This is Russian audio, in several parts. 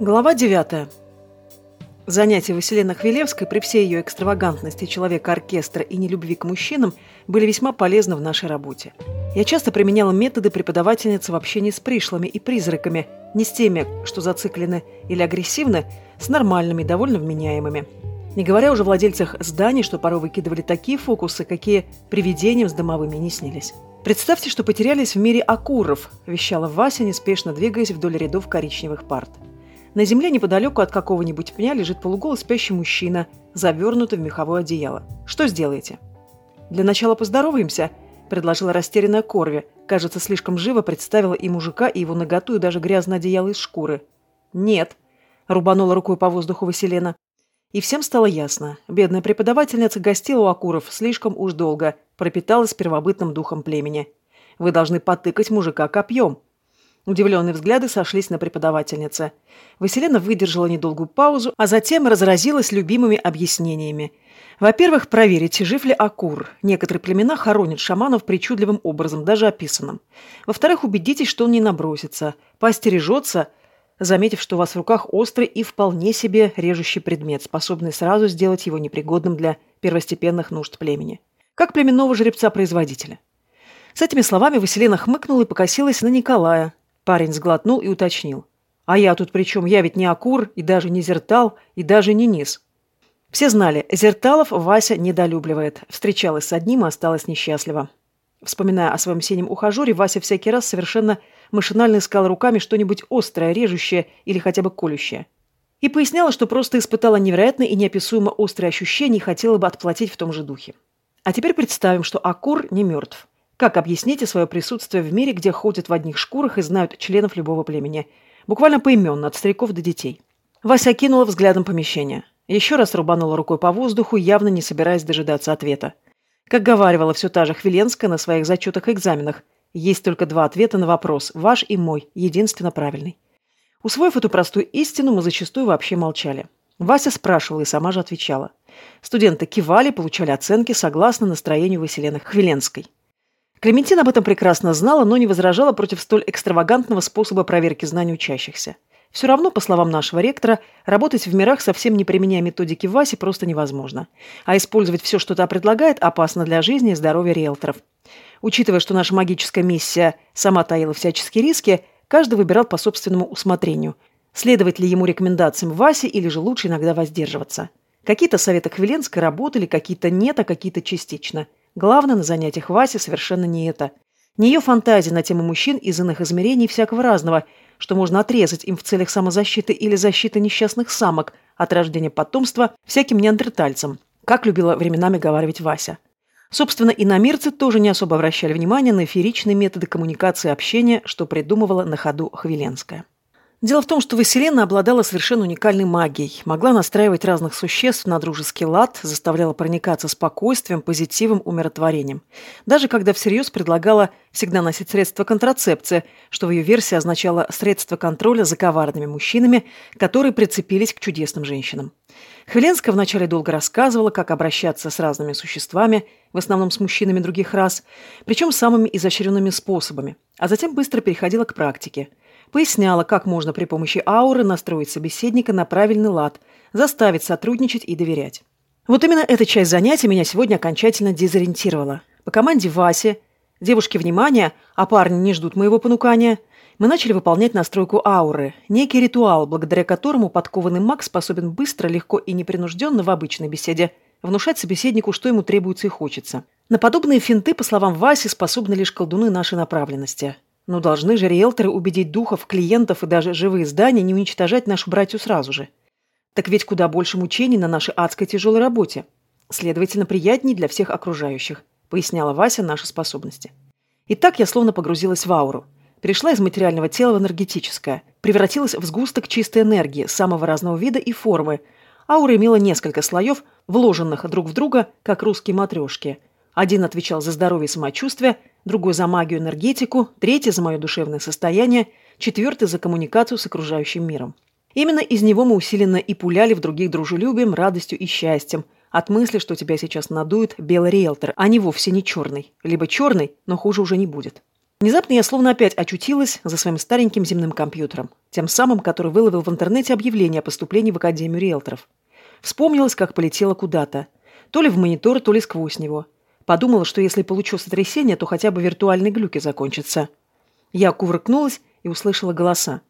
Глава 9. Занятия Василины Хвилевской при всей ее экстравагантности человека-оркестра и нелюбви к мужчинам были весьма полезны в нашей работе. Я часто применяла методы преподавательницы в общении с пришлыми и призраками, не с теми, что зациклены или агрессивны, с нормальными, довольно вменяемыми. Не говоря уже о владельцах зданий, что порой выкидывали такие фокусы, какие привидениям с домовыми не снились. «Представьте, что потерялись в мире акуров», – вещала Вася, неспешно двигаясь вдоль рядов коричневых парт. На земле неподалеку от какого-нибудь пня лежит полуголый спящий мужчина, завернутый в меховое одеяло. Что сделаете? «Для начала поздороваемся», – предложила растерянная Корви. Кажется, слишком живо представила и мужика, и его наготу, и даже грязное одеяло из шкуры. «Нет», – рубанула рукой по воздуху Василена. И всем стало ясно. Бедная преподавательница гостила у Акуров слишком уж долго, пропиталась первобытным духом племени. Вы должны потыкать мужика копьем. Удивленные взгляды сошлись на преподавательнице. Василена выдержала недолгую паузу, а затем разразилась любимыми объяснениями. Во-первых, проверить, жив ли Акур. Некоторые племена хоронят шаманов причудливым образом, даже описанным. Во-вторых, убедитесь, что он не набросится. Поостережется – заметив, что у вас в руках острый и вполне себе режущий предмет, способный сразу сделать его непригодным для первостепенных нужд племени. Как племенного жеребца-производителя. С этими словами Василина хмыкнула и покосилась на Николая. Парень сглотнул и уточнил. «А я тут при чем? Я ведь не Акур, и даже не Зертал, и даже не Низ». Все знали, Зерталов Вася недолюбливает. Встречалась с одним и осталась несчастлива. Вспоминая о своем синем ухажере, Вася всякий раз совершенно машинально искала руками что-нибудь острое, режущее или хотя бы колющее. И поясняла, что просто испытала невероятное и неописуемо острое ощущение и хотела бы отплатить в том же духе. А теперь представим, что Акур не мертв. Как объясните свое присутствие в мире, где ходят в одних шкурах и знают членов любого племени? Буквально поименно, от стариков до детей. Вася кинула взглядом помещение. Еще раз рубанула рукой по воздуху, явно не собираясь дожидаться ответа. Как говаривала все та же Хвиленская на своих зачетах и экзаменах, есть только два ответа на вопрос, ваш и мой, единственно правильный. Усвоив эту простую истину, мы зачастую вообще молчали. Вася спрашивала и сама же отвечала. Студенты кивали, получали оценки согласно настроению Василены Хвиленской. Клементина об этом прекрасно знала, но не возражала против столь экстравагантного способа проверки знаний учащихся. Все равно, по словам нашего ректора, работать в мирах, совсем не применяя методики Васи, просто невозможно. А использовать все, что та предлагает, опасно для жизни и здоровья риэлторов. Учитывая, что наша магическая миссия сама таила всяческие риски, каждый выбирал по собственному усмотрению. Следовать ли ему рекомендациям Васи или же лучше иногда воздерживаться. Какие-то советы Хвиленской работали, какие-то нет, а какие-то частично. Главное на занятиях Васи совершенно не это. Не ее фантазия на тему мужчин из иных измерений всякого разного, что можно отрезать им в целях самозащиты или защиты несчастных самок от рождения потомства всяким неандертальцам, как любила временами говаривать Вася. Собственно, иномирцы тоже не особо обращали внимание на эфиричные методы коммуникации и общения, что придумывала на ходу Хвиленская. Дело в том, что Василена обладала совершенно уникальной магией, могла настраивать разных существ на дружеский лад, заставляла проникаться спокойствием, позитивом, умиротворением. Даже когда всерьез предлагала всегда носить средства контрацепции, что в ее версии означало средства контроля за коварными мужчинами, которые прицепились к чудесным женщинам. Хвиленская вначале долго рассказывала, как обращаться с разными существами, в основном с мужчинами других рас, причем самыми изощренными способами, а затем быстро переходила к практике – Поясняла, как можно при помощи ауры настроить собеседника на правильный лад, заставить сотрудничать и доверять. Вот именно эта часть занятия меня сегодня окончательно дезориентировала. По команде Васи, девушки, внимание, а парни не ждут моего понукания, мы начали выполнять настройку ауры, некий ритуал, благодаря которому подкованный маг способен быстро, легко и непринужденно в обычной беседе внушать собеседнику, что ему требуется и хочется. На подобные финты, по словам Васи, способны лишь колдуны нашей направленности. Но должны же риэлторы убедить духов, клиентов и даже живые здания не уничтожать нашу братью сразу же. Так ведь куда больше мучений на нашей адской тяжелой работе. Следовательно, приятней для всех окружающих, поясняла Вася наши способности. И так я словно погрузилась в ауру. Перешла из материального тела в энергетическое, превратилась в сгусток чистой энергии самого разного вида и формы. Аура имела несколько слоев, вложенных друг в друга, как русские матрешки. Один отвечал за здоровье и самочувствие – другой за магию энергетику, третий за мое душевное состояние, четвертый за коммуникацию с окружающим миром. Именно из него мы усиленно и пуляли в других дружелюбием, радостью и счастьем, от мысли, что тебя сейчас надует белый риэлтор, а не вовсе не черный. Либо черный, но хуже уже не будет. Внезапно я словно опять очутилась за своим стареньким земным компьютером, тем самым, который выловил в интернете объявление о поступлении в Академию риэлторов. Вспомнилось, как полетела куда-то. То ли в монитор, то ли сквозь него. Подумала, что если получу сотрясение, то хотя бы виртуальные глюки закончатся. Я кувыркнулась и услышала голоса.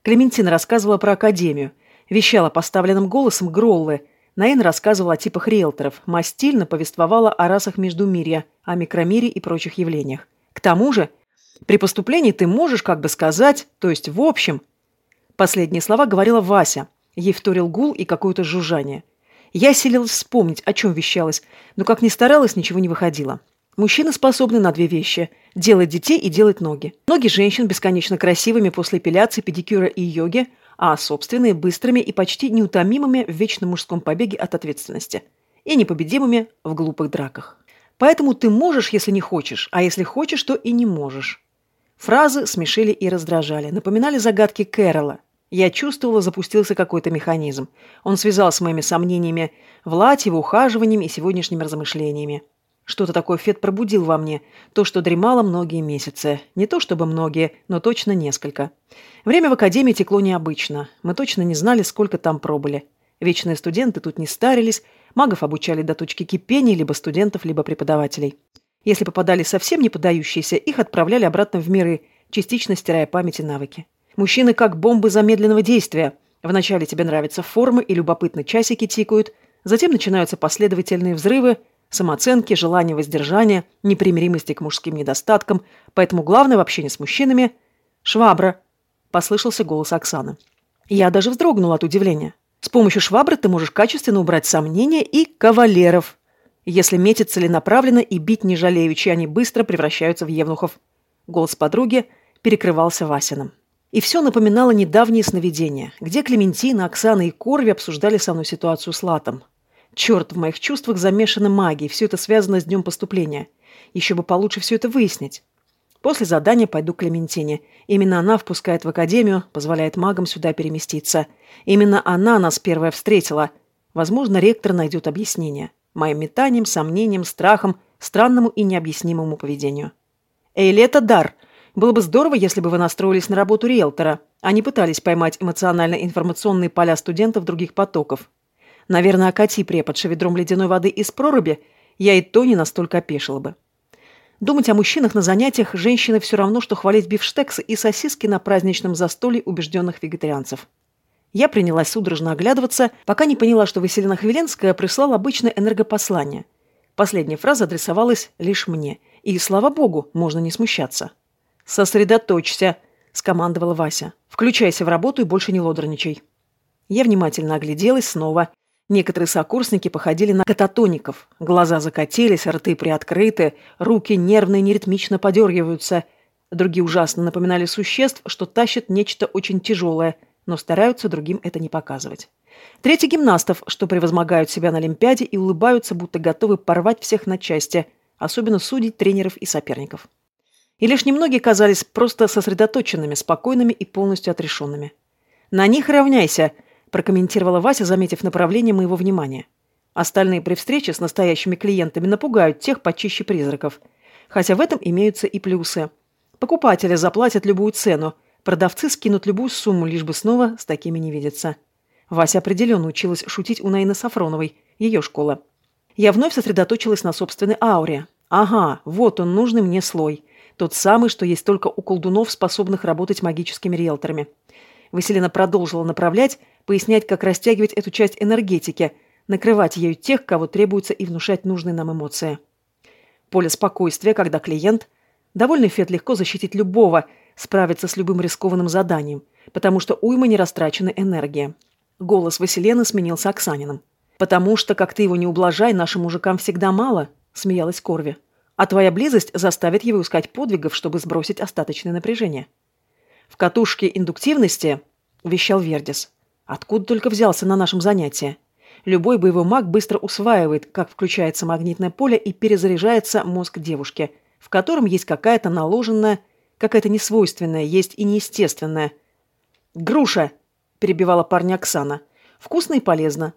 Клементина рассказывала про Академию. Вещала поставленным голосом Гроллы. Наин рассказывала о типах риэлторов. Мастильно повествовала о расах Междумирья, о микромире и прочих явлениях. К тому же, при поступлении ты можешь, как бы сказать, то есть в общем... Последние слова говорила Вася. Ей вторил гул и какое-то жужжание. Я селилась вспомнить, о чем вещалась, но как ни старалась, ничего не выходило. Мужчины способны на две вещи – делать детей и делать ноги. Ноги женщин бесконечно красивыми после эпиляции, педикюра и йоги, а собственные – быстрыми и почти неутомимыми в вечном мужском побеге от ответственности. И непобедимыми в глупых драках. Поэтому ты можешь, если не хочешь, а если хочешь, то и не можешь. Фразы смешили и раздражали, напоминали загадки Кэрола – я чувствовала, запустился какой-то механизм. Он связал с моими сомнениями в лате, в ухаживаниями и сегодняшними размышлениями. Что-то такое Фет пробудил во мне, то, что дремало многие месяцы. Не то чтобы многие, но точно несколько. Время в академии текло необычно. Мы точно не знали, сколько там пробыли. Вечные студенты тут не старились, магов обучали до точки кипения либо студентов, либо преподавателей. Если попадали совсем не подающиеся, их отправляли обратно в миры, частично стирая память и навыки. Мужчины как бомбы замедленного действия. Вначале тебе нравятся формы и любопытно часики тикают, затем начинаются последовательные взрывы, самооценки, желание воздержания, непримиримости к мужским недостаткам, поэтому главное в общении с мужчинами – швабра, послышался голос Оксаны. Я даже вздрогнула от удивления. С помощью швабры ты можешь качественно убрать сомнения и кавалеров. Если метить целенаправленно и бить не жалеючи, они быстро превращаются в евнухов. Голос подруги перекрывался Васиным. И все напоминало недавние сновидения, где Клементина, Оксана и Корви обсуждали со мной ситуацию с Латом. Черт, в моих чувствах замешана магия, все это связано с днем поступления. Еще бы получше все это выяснить. После задания пойду к Клементине. Именно она впускает в академию, позволяет магам сюда переместиться. Именно она нас первая встретила. Возможно, ректор найдет объяснение. Моим метанием, сомнением, страхом, странному и необъяснимому поведению. «Эйли, это дар!» Было бы здорово, если бы вы настроились на работу риэлтора, а не пытались поймать эмоционально-информационные поля студентов других потоков. Наверное, окати преподша ведром ледяной воды из проруби, я и то не настолько опешила бы. Думать о мужчинах на занятиях женщины все равно, что хвалить бифштексы и сосиски на праздничном застолье убежденных вегетарианцев. Я принялась судорожно оглядываться, пока не поняла, что Василина Хвиленская прислала обычное энергопослание. Последняя фраза адресовалась лишь мне. И, слава богу, можно не смущаться. «Сосредоточься», – скомандовала Вася. «Включайся в работу и больше не лодорничай». Я внимательно огляделась снова. Некоторые сокурсники походили на кататоников. Глаза закатились, рты приоткрыты, руки нервно и неритмично подергиваются. Другие ужасно напоминали существ, что тащат нечто очень тяжелое, но стараются другим это не показывать. Третьи гимнастов, что превозмогают себя на Олимпиаде и улыбаются, будто готовы порвать всех на части, особенно судить тренеров и соперников. И лишь немногие казались просто сосредоточенными, спокойными и полностью отрешенными. «На них равняйся», – прокомментировала Вася, заметив направление моего внимания. Остальные при встрече с настоящими клиентами напугают тех почище призраков. Хотя в этом имеются и плюсы. Покупатели заплатят любую цену, продавцы скинут любую сумму, лишь бы снова с такими не видеться. Вася определенно училась шутить у Наины Сафроновой, ее школа. Я вновь сосредоточилась на собственной ауре. Ага, вот он, нужный мне слой. Тот самый, что есть только у колдунов, способных работать магическими риэлторами. Василина продолжила направлять, пояснять, как растягивать эту часть энергетики, накрывать ею тех, кого требуется, и внушать нужные нам эмоции. Поле спокойствия, когда клиент... Довольный Фет легко защитить любого, справиться с любым рискованным заданием, потому что уйма не растрачена энергия. Голос Василены сменился Оксаниным. «Потому что, как ты его не ублажай, нашим мужикам всегда мало», — смеялась Корви а твоя близость заставит его искать подвигов, чтобы сбросить остаточное напряжение. В катушке индуктивности, вещал Вердис, откуда только взялся на нашем занятии. Любой боевой маг быстро усваивает, как включается магнитное поле и перезаряжается мозг девушки, в котором есть какая-то наложенная, какая-то несвойственная, есть и неестественная. «Груша!» – перебивала парня Оксана. «Вкусно и полезно.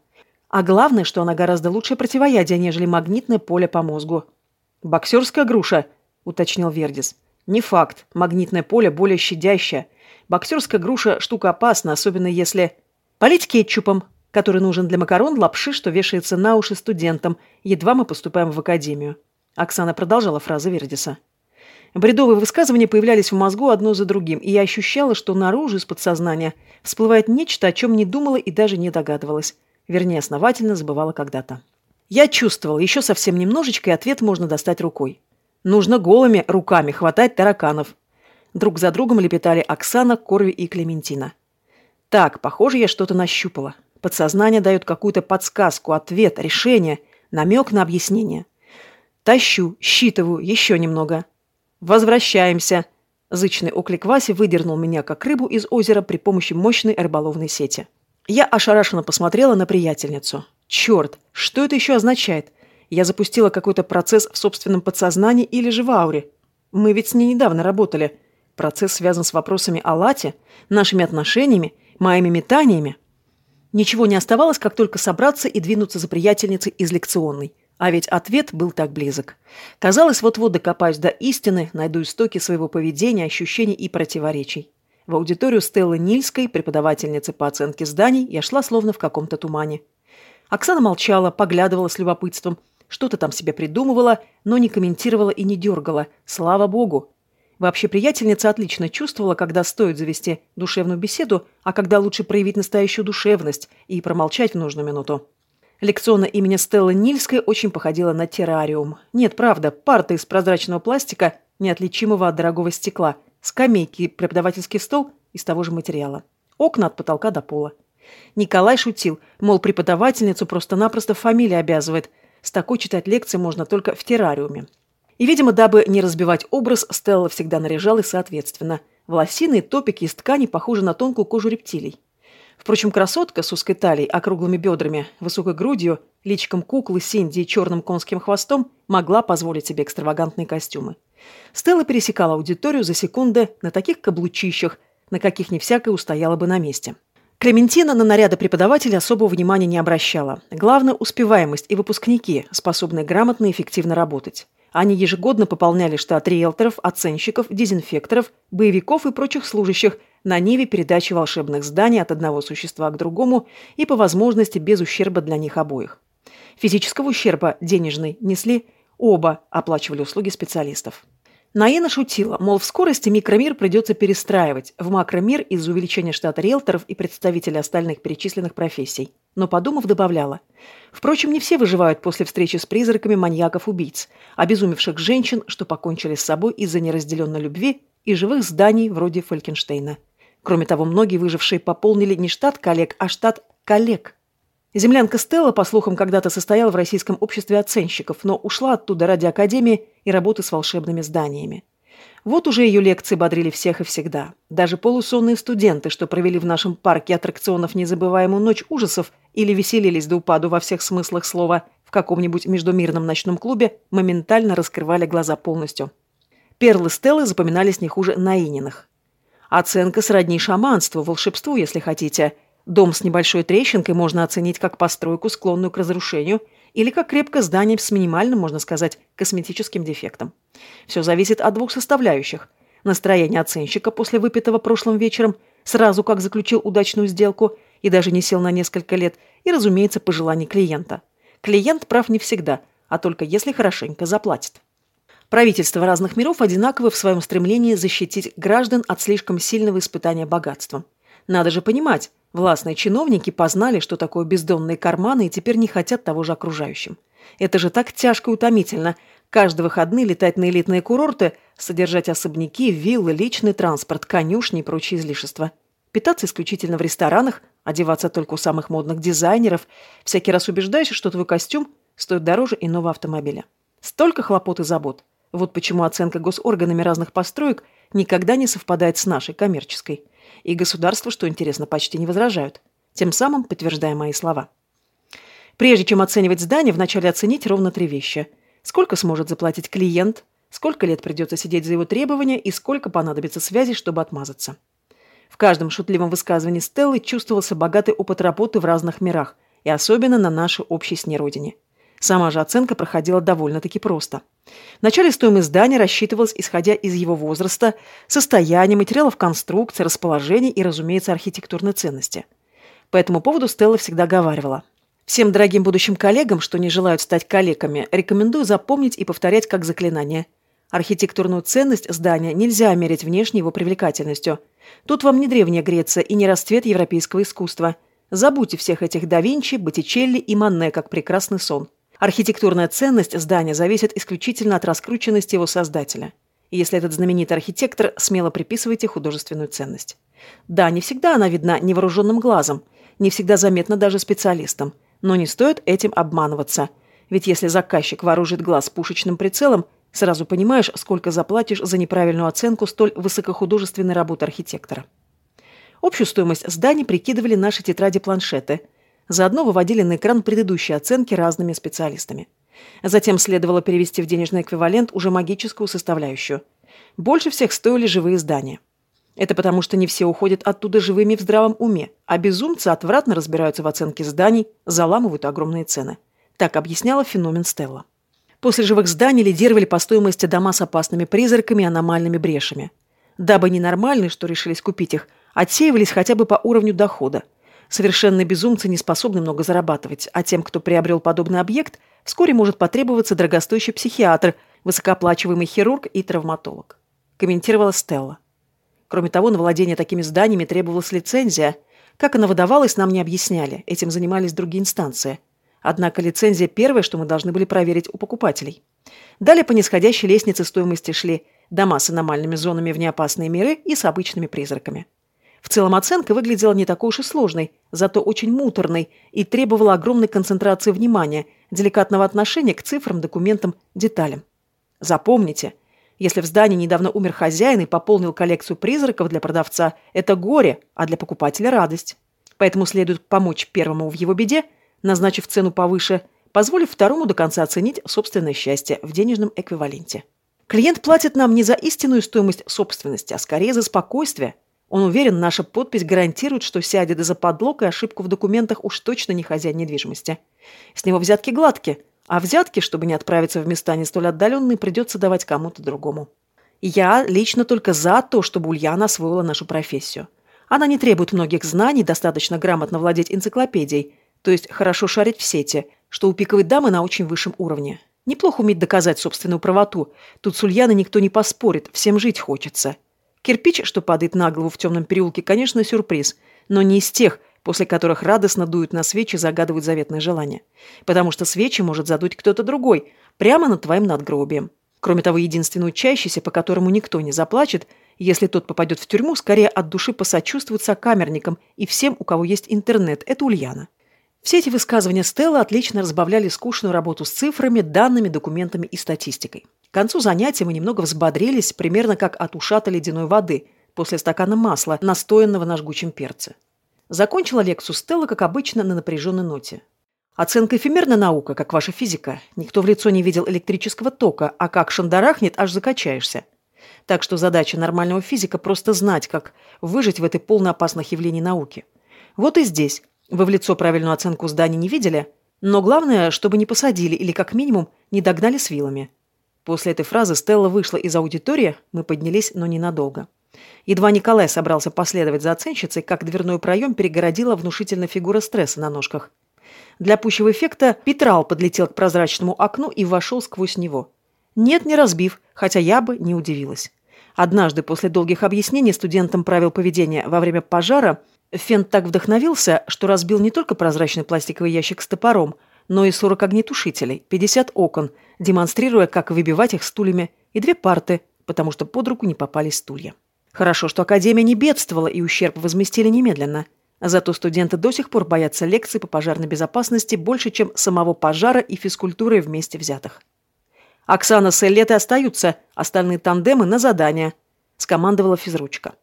А главное, что она гораздо лучшее противоядие, нежели магнитное поле по мозгу. «Боксерская груша», — уточнил Вердис. Не факт. Магнитное поле более щадящее. Боксерская груша – штука опасна, особенно если... Полить кетчупом, который нужен для макарон, лапши, что вешается на уши студентам, едва мы поступаем в академию. Оксана продолжала фразу Вердиса. Бредовые высказывания появлялись в мозгу одно за другим, и я ощущала, что наружу из подсознания всплывает нечто, о чем не думала и даже не догадывалась. Вернее, основательно забывала когда-то. Я чувствовала, еще совсем немножечко, и ответ можно достать рукой. Нужно голыми руками хватать тараканов. Друг за другом лепетали Оксана, Корви и Клементина. Так, похоже, я что-то нащупала. Подсознание дает какую-то подсказку, ответ, решение, намек на объяснение. Тащу, считываю, еще немного. Возвращаемся. Зычный оклик Васи выдернул меня, как рыбу из озера при помощи мощной рыболовной сети. Я ошарашенно посмотрела на приятельницу. Черт, что это еще означает? Я запустила какой-то процесс в собственном подсознании или же в ауре. Мы ведь с ней недавно работали. Процесс связан с вопросами о лате, нашими отношениями, моими метаниями. Ничего не оставалось, как только собраться и двинуться за приятельницей из лекционной. А ведь ответ был так близок. Казалось, вот-вот докопаюсь до истины, найду истоки своего поведения, ощущений и противоречий. В аудиторию Стеллы Нильской, преподавательницы по оценке зданий, я шла словно в каком-то тумане. Оксана молчала, поглядывала с любопытством – что-то там себе придумывала, но не комментировала и не дергала. Слава богу. Вообще приятельница отлично чувствовала, когда стоит завести душевную беседу, а когда лучше проявить настоящую душевность и промолчать в нужную минуту. Лекциона имени Стеллы Нильской очень походила на террариум. Нет, правда, парта из прозрачного пластика, неотличимого от дорогого стекла, скамейки, преподавательский стол из того же материала. Окна от потолка до пола. Николай шутил, мол, преподавательницу просто-напросто фамилия обязывает – с такой читать лекции можно только в террариуме. И, видимо, дабы не разбивать образ, Стелла всегда наряжалась соответственно. Волосины и топики из ткани похожи на тонкую кожу рептилий. Впрочем, красотка с узкой талией, округлыми бедрами, высокой грудью, личиком куклы Синди и черным конским хвостом могла позволить себе экстравагантные костюмы. Стелла пересекала аудиторию за секунды на таких каблучищах, на каких не всякая устояла бы на месте. Клементина на наряды преподавателя особого внимания не обращала. Главное – успеваемость и выпускники, способные грамотно и эффективно работать. Они ежегодно пополняли штат риэлторов, оценщиков, дезинфекторов, боевиков и прочих служащих на ниве передачи волшебных зданий от одного существа к другому и по возможности без ущерба для них обоих. Физического ущерба денежный несли оба, оплачивали услуги специалистов. Наина шутила, мол, в скорости микромир придется перестраивать в макромир из-за увеличения штата риэлторов и представителей остальных перечисленных профессий. Но, подумав, добавляла. Впрочем, не все выживают после встречи с призраками маньяков-убийц, обезумевших женщин, что покончили с собой из-за неразделенной любви и живых зданий вроде Фолькенштейна. Кроме того, многие выжившие пополнили не штат коллег, а штат коллег – Землянка Стелла, по слухам, когда-то состояла в российском обществе оценщиков, но ушла оттуда ради академии и работы с волшебными зданиями. Вот уже ее лекции бодрили всех и всегда. Даже полусонные студенты, что провели в нашем парке аттракционов незабываемую ночь ужасов или веселились до упаду во всех смыслах слова в каком-нибудь междумирном ночном клубе, моментально раскрывали глаза полностью. Перлы Стеллы запоминались не хуже Наининых. Оценка сродни шаманству, волшебству, если хотите – Дом с небольшой трещинкой можно оценить как постройку, склонную к разрушению, или как крепкое здание с минимальным, можно сказать, косметическим дефектом. Все зависит от двух составляющих. Настроение оценщика после выпитого прошлым вечером, сразу как заключил удачную сделку и даже не сел на несколько лет, и, разумеется, пожелание клиента. Клиент прав не всегда, а только если хорошенько заплатит. Правительства разных миров одинаковы в своем стремлении защитить граждан от слишком сильного испытания богатством. Надо же понимать, Властные чиновники познали, что такое бездонные карманы, и теперь не хотят того же окружающим. Это же так тяжко и утомительно. Каждые выходные летать на элитные курорты, содержать особняки, виллы, личный транспорт, конюшни и прочие излишества. Питаться исключительно в ресторанах, одеваться только у самых модных дизайнеров. Всякий раз убеждаешься, что твой костюм стоит дороже иного автомобиля. Столько хлопот и забот. Вот почему оценка госорганами разных построек никогда не совпадает с нашей коммерческой. И государство, что интересно, почти не возражают, тем самым подтверждая мои слова. Прежде чем оценивать здание, вначале оценить ровно три вещи. Сколько сможет заплатить клиент, сколько лет придется сидеть за его требования и сколько понадобится связи, чтобы отмазаться. В каждом шутливом высказывании Стеллы чувствовался богатый опыт работы в разных мирах, и особенно на нашей общей с ней родине. Сама же оценка проходила довольно-таки просто. Вначале стоимость здания рассчитывалась, исходя из его возраста, состояния, материалов конструкции, расположения и, разумеется, архитектурной ценности. По этому поводу Стелла всегда говаривала. Всем дорогим будущим коллегам, что не желают стать коллегами, рекомендую запомнить и повторять как заклинание. Архитектурную ценность здания нельзя мерить внешней его привлекательностью. Тут вам не Древняя Греция и не расцвет европейского искусства. Забудьте всех этих да Винчи, Боттичелли и Манне как прекрасный сон. Архитектурная ценность здания зависит исключительно от раскрученности его создателя. И если этот знаменитый архитектор, смело приписывайте художественную ценность. Да, не всегда она видна невооруженным глазом, не всегда заметна даже специалистам – но не стоит этим обманываться. Ведь если заказчик вооружит глаз пушечным прицелом, сразу понимаешь, сколько заплатишь за неправильную оценку столь высокохудожественной работы архитектора. Общую стоимость зданий прикидывали наши тетради-планшеты. Заодно выводили на экран предыдущие оценки разными специалистами. Затем следовало перевести в денежный эквивалент уже магическую составляющую. Больше всех стоили живые здания. Это потому, что не все уходят оттуда живыми в здравом уме, а безумцы отвратно разбираются в оценке зданий, заламывают огромные цены. Так объясняла феномен Стелла. После живых зданий лидировали по стоимости дома с опасными призраками и аномальными брешами. Дабы ненормальные, что решились купить их, отсеивались хотя бы по уровню дохода. Совершенные безумцы не способны много зарабатывать, а тем, кто приобрел подобный объект, вскоре может потребоваться дорогостоящий психиатр, высокооплачиваемый хирург и травматолог. Комментировала Стелла. Кроме того, на владение такими зданиями требовалась лицензия. Как она выдавалась, нам не объясняли. Этим занимались другие инстанции. Однако лицензия первая, что мы должны были проверить у покупателей. Далее по нисходящей лестнице стоимости шли дома с аномальными зонами в неопасные миры и с обычными призраками. В целом оценка выглядела не такой уж и сложной, зато очень муторной и требовала огромной концентрации внимания, деликатного отношения к цифрам, документам, деталям. Запомните – если в здании недавно умер хозяин и пополнил коллекцию призраков для продавца, это горе, а для покупателя радость. Поэтому следует помочь первому в его беде, назначив цену повыше, позволив второму до конца оценить собственное счастье в денежном эквиваленте. Клиент платит нам не за истинную стоимость собственности, а скорее за спокойствие. Он уверен, наша подпись гарантирует, что сядет за подлог и ошибку в документах уж точно не хозяин недвижимости. С него взятки гладкие – а взятки, чтобы не отправиться в места не столь отдаленные, придется давать кому-то другому. Я лично только за то, чтобы Ульяна освоила нашу профессию. Она не требует многих знаний, достаточно грамотно владеть энциклопедией, то есть хорошо шарить в сети, что у пиковой дамы на очень высшем уровне. Неплохо уметь доказать собственную правоту. Тут с Ульяной никто не поспорит, всем жить хочется. Кирпич, что падает на голову в темном переулке, конечно, сюрприз, но не из тех – после которых радостно дуют на свечи и загадывают заветное желание. Потому что свечи может задуть кто-то другой, прямо над твоим надгробием. Кроме того, единственный учащийся, по которому никто не заплачет, если тот попадет в тюрьму, скорее от души посочувствует сокамерникам и всем, у кого есть интернет. Это Ульяна. Все эти высказывания Стелла отлично разбавляли скучную работу с цифрами, данными, документами и статистикой. К концу занятия мы немного взбодрились, примерно как от ушата ледяной воды после стакана масла, настоянного на жгучем перце. Закончила лекцию Стелла, как обычно, на напряженной ноте. Оценка эфемерная наука, как ваша физика. Никто в лицо не видел электрического тока, а как шандарахнет, аж закачаешься. Так что задача нормального физика просто знать, как выжить в этой полно опасных явлений науки. Вот и здесь. Вы в лицо правильную оценку зданий не видели, но главное, чтобы не посадили или, как минимум, не догнали с вилами. После этой фразы Стелла вышла из аудитории, мы поднялись, но ненадолго. Едва Николай собрался последовать за оценщицей, как дверной проем перегородила внушительная фигура стресса на ножках. Для пущего эффекта Петрал подлетел к прозрачному окну и вошел сквозь него. Нет, не разбив, хотя я бы не удивилась. Однажды после долгих объяснений студентам правил поведения во время пожара Фент так вдохновился, что разбил не только прозрачный пластиковый ящик с топором, но и 40 огнетушителей, 50 окон, демонстрируя, как выбивать их стульями, и две парты, потому что под руку не попались стулья. Хорошо, что Академия не бедствовала и ущерб возместили немедленно. Зато студенты до сих пор боятся лекций по пожарной безопасности больше, чем самого пожара и физкультуры вместе взятых. «Оксана с Эллетой остаются, остальные тандемы на задание», – скомандовала физручка.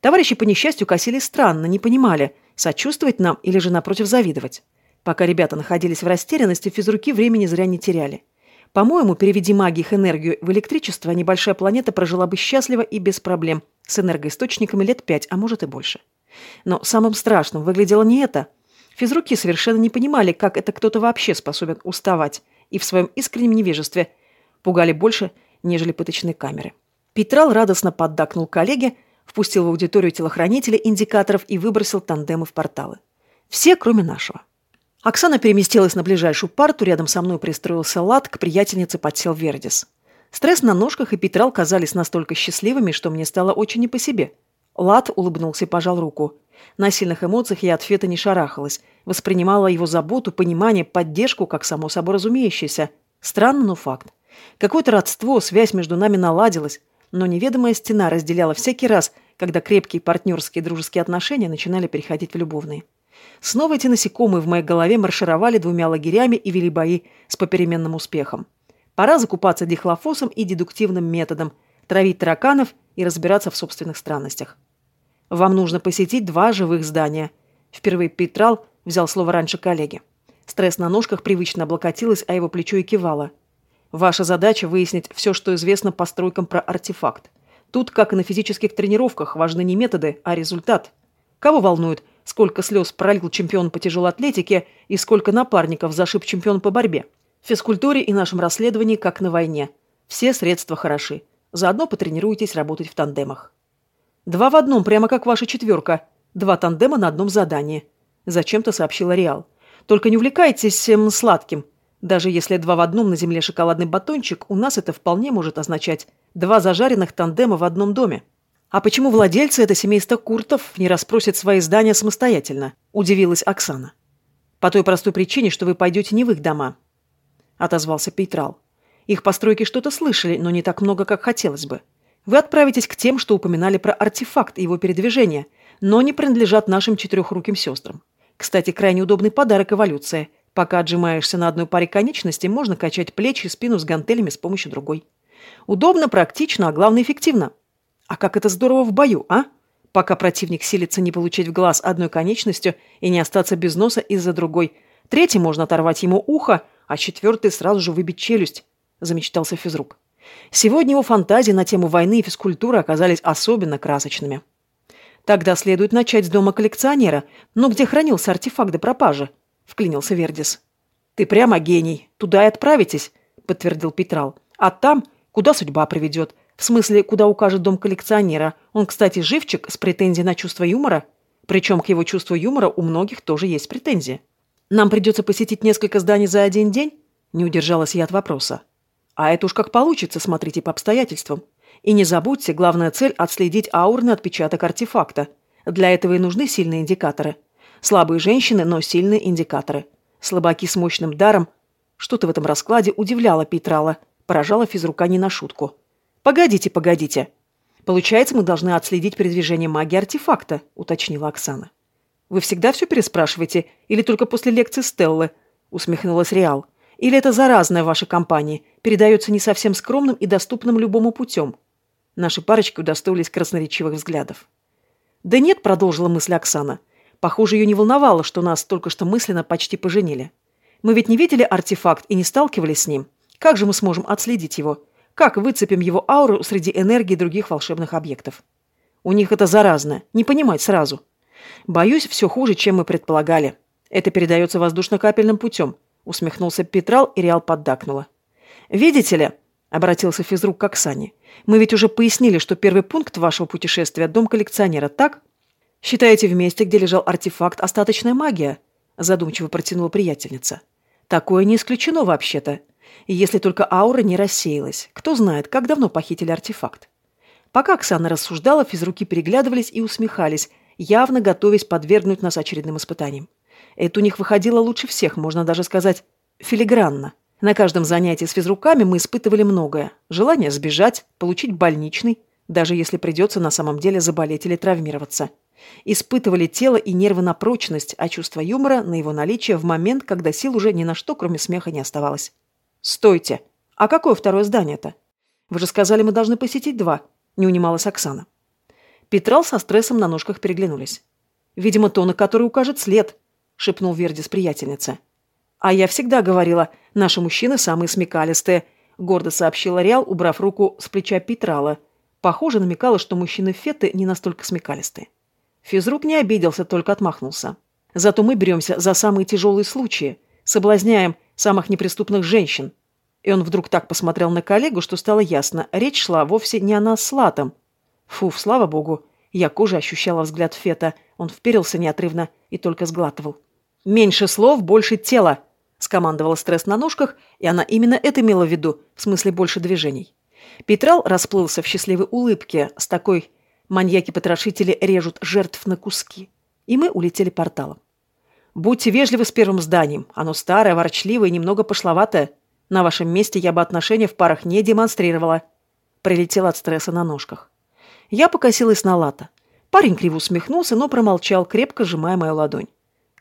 Товарищи по несчастью косили странно, не понимали, сочувствовать нам или же напротив завидовать. Пока ребята находились в растерянности, физруки времени зря не теряли. По-моему, переведи магии их энергию в электричество, небольшая планета прожила бы счастливо и без проблем, с энергоисточниками лет пять, а может и больше. Но самым страшным выглядело не это, Физруки совершенно не понимали, как это кто-то вообще способен уставать, и в своем искреннем невежестве пугали больше, нежели пыточные камеры. Петрал радостно поддакнул коллеге, впустил в аудиторию телохранителя индикаторов и выбросил тандемы в порталы. Все, кроме нашего. Оксана переместилась на ближайшую парту, рядом со мной пристроился Лад, к приятельнице подсел Вердис. Стресс на ножках и Петрал казались настолько счастливыми, что мне стало очень не по себе. Лад улыбнулся и пожал руку. На сильных эмоциях я от Фета не шарахалась, воспринимала его заботу, понимание, поддержку, как само собой разумеющееся. Странно, но факт. Какое-то родство, связь между нами наладилась, но неведомая стена разделяла всякий раз, когда крепкие партнерские дружеские отношения начинали переходить в любовные. Снова эти насекомые в моей голове маршировали двумя лагерями и вели бои с попеременным успехом. Пора закупаться дихлофосом и дедуктивным методом, травить тараканов и разбираться в собственных странностях. Вам нужно посетить два живых здания. Впервые Петрал взял слово раньше коллеги. Стресс на ножках привычно облокотилась, а его плечо и кивало. Ваша задача выяснить все, что известно по стройкам про артефакт. Тут, как и на физических тренировках, важны не методы, а результат. Кого волнует, сколько слез пролил чемпион по тяжелой атлетике и сколько напарников зашиб чемпион по борьбе? В физкультуре и нашем расследовании, как на войне. Все средства хороши. Заодно потренируйтесь работать в тандемах. «Два в одном, прямо как ваша четверка. Два тандема на одном задании», – зачем-то сообщила Реал. «Только не увлекайтесь эм, сладким. Даже если два в одном на земле шоколадный батончик, у нас это вполне может означать два зажаренных тандема в одном доме». «А почему владельцы это семейство Куртов не расспросят свои здания самостоятельно?» – удивилась Оксана. «По той простой причине, что вы пойдете не в их дома», – отозвался Пейтрал. «Их постройки что-то слышали, но не так много, как хотелось бы. Вы отправитесь к тем, что упоминали про артефакт и его передвижение, но не принадлежат нашим четырехруким сестрам. Кстати, крайне удобный подарок эволюция. Пока отжимаешься на одной паре конечностей, можно качать плечи и спину с гантелями с помощью другой. Удобно, практично, а главное эффективно. А как это здорово в бою, а? Пока противник силится не получить в глаз одной конечностью и не остаться без носа из-за другой. Третий можно оторвать ему ухо, а четвертый сразу же выбить челюсть, замечтался физрук. Сегодня его фантазии на тему войны и физкультуры оказались особенно красочными. «Тогда следует начать с дома коллекционера. Ну, где хранился артефакт до пропажи?» – вклинился Вердис. «Ты прямо гений. Туда и отправитесь», – подтвердил Петрал. «А там, куда судьба приведет. В смысле, куда укажет дом коллекционера. Он, кстати, живчик с претензией на чувство юмора. Причем к его чувству юмора у многих тоже есть претензии. Нам придется посетить несколько зданий за один день?» – не удержалась я от вопроса. А это уж как получится, смотрите по обстоятельствам. И не забудьте, главная цель – отследить аурный отпечаток артефакта. Для этого и нужны сильные индикаторы. Слабые женщины, но сильные индикаторы. Слабаки с мощным даром. Что-то в этом раскладе удивляло Петрала, поражало физрука не на шутку. «Погодите, погодите. Получается, мы должны отследить передвижение магии артефакта», – уточнила Оксана. «Вы всегда все переспрашиваете или только после лекции Стеллы?» – усмехнулась Реал. Или это заразное в вашей компании, передается не совсем скромным и доступным любому путем? Наши парочки удостоились красноречивых взглядов. «Да нет», — продолжила мысль Оксана. Похоже, ее не волновало, что нас только что мысленно почти поженили. Мы ведь не видели артефакт и не сталкивались с ним. Как же мы сможем отследить его? Как выцепим его ауру среди энергии других волшебных объектов? У них это заразно, не понимать сразу. Боюсь, все хуже, чем мы предполагали. Это передается воздушно-капельным путем. – усмехнулся Петрал, и Реал поддакнула. «Видите ли», – обратился физрук к Оксане, – «мы ведь уже пояснили, что первый пункт вашего путешествия – дом коллекционера, так? Считаете, в месте, где лежал артефакт, остаточная магия?» – задумчиво протянула приятельница. «Такое не исключено вообще-то. Если только аура не рассеялась. Кто знает, как давно похитили артефакт?» Пока Оксана рассуждала, физруки переглядывались и усмехались, явно готовясь подвергнуть нас очередным испытаниям. Это у них выходило лучше всех, можно даже сказать, филигранно. На каждом занятии с физруками мы испытывали многое. Желание сбежать, получить больничный, даже если придется на самом деле заболеть или травмироваться. Испытывали тело и нервы на прочность, а чувство юмора на его наличие в момент, когда сил уже ни на что, кроме смеха, не оставалось. «Стойте! А какое второе здание-то? Вы же сказали, мы должны посетить два», – не унималась Оксана. Петрал со стрессом на ножках переглянулись. «Видимо, то, на который укажет след», шепнул Вердис приятельнице. «А я всегда говорила, наши мужчины самые смекалистые», гордо сообщила Реал, убрав руку с плеча Петрала. Похоже, намекала, что мужчины Феты не настолько смекалистые. Физрук не обиделся, только отмахнулся. Зато мы беремся за самые тяжелые случаи, соблазняем самых неприступных женщин. И он вдруг так посмотрел на коллегу, что стало ясно, речь шла вовсе не о нас с Латом. Фу, слава богу, я кожей ощущала взгляд Фета, он вперился неотрывно и только сглатывал. «Меньше слов, больше тела», – скомандовала стресс на ножках, и она именно это имела в виду, в смысле больше движений. Петрал расплылся в счастливой улыбке, с такой маньяки-потрошители режут жертв на куски. И мы улетели порталом. «Будьте вежливы с первым зданием. Оно старое, ворчливое и немного пошловатое. На вашем месте я бы отношения в парах не демонстрировала». Прилетел от стресса на ножках. Я покосилась на Лата. Парень криво усмехнулся, но промолчал, крепко сжимая мою ладонь.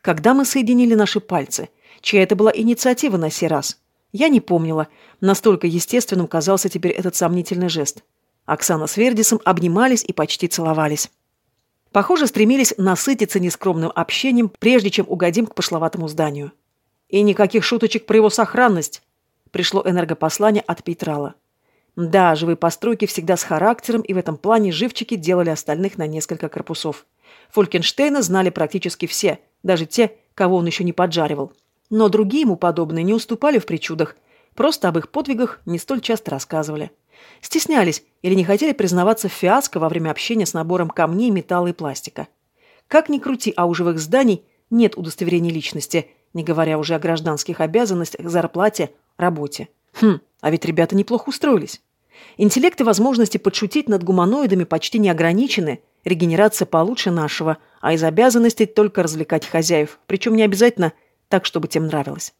Когда мы соединили наши пальцы? Чья это была инициатива на сей раз? Я не помнила. Настолько естественным казался теперь этот сомнительный жест. Оксана с Вердисом обнимались и почти целовались. Похоже, стремились насытиться нескромным общением, прежде чем угодим к пошловатому зданию. И никаких шуточек про его сохранность. Пришло энергопослание от Пейтрала. Да, живые постройки всегда с характером, и в этом плане живчики делали остальных на несколько корпусов. Фолькенштейна знали практически все, даже те, кого он еще не поджаривал. Но другие ему подобные не уступали в причудах, просто об их подвигах не столь часто рассказывали. Стеснялись или не хотели признаваться в фиаско во время общения с набором камней, металла и пластика. Как ни крути, а у живых зданий нет удостоверения личности, не говоря уже о гражданских обязанностях, зарплате, работе. Хм, а ведь ребята неплохо устроились. Интеллект и возможности подшутить над гуманоидами почти не ограничены, регенерация получше нашего, а из обязанностей только развлекать хозяев, причем не обязательно так, чтобы тем нравилось.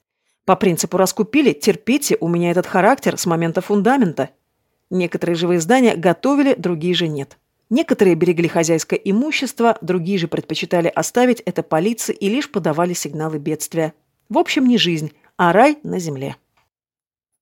По принципу «раскупили, терпите, у меня этот характер с момента фундамента». Некоторые живые здания готовили, другие же нет. Некоторые берегли хозяйское имущество, другие же предпочитали оставить это полиции и лишь подавали сигналы бедствия. В общем, не жизнь, а рай на земле.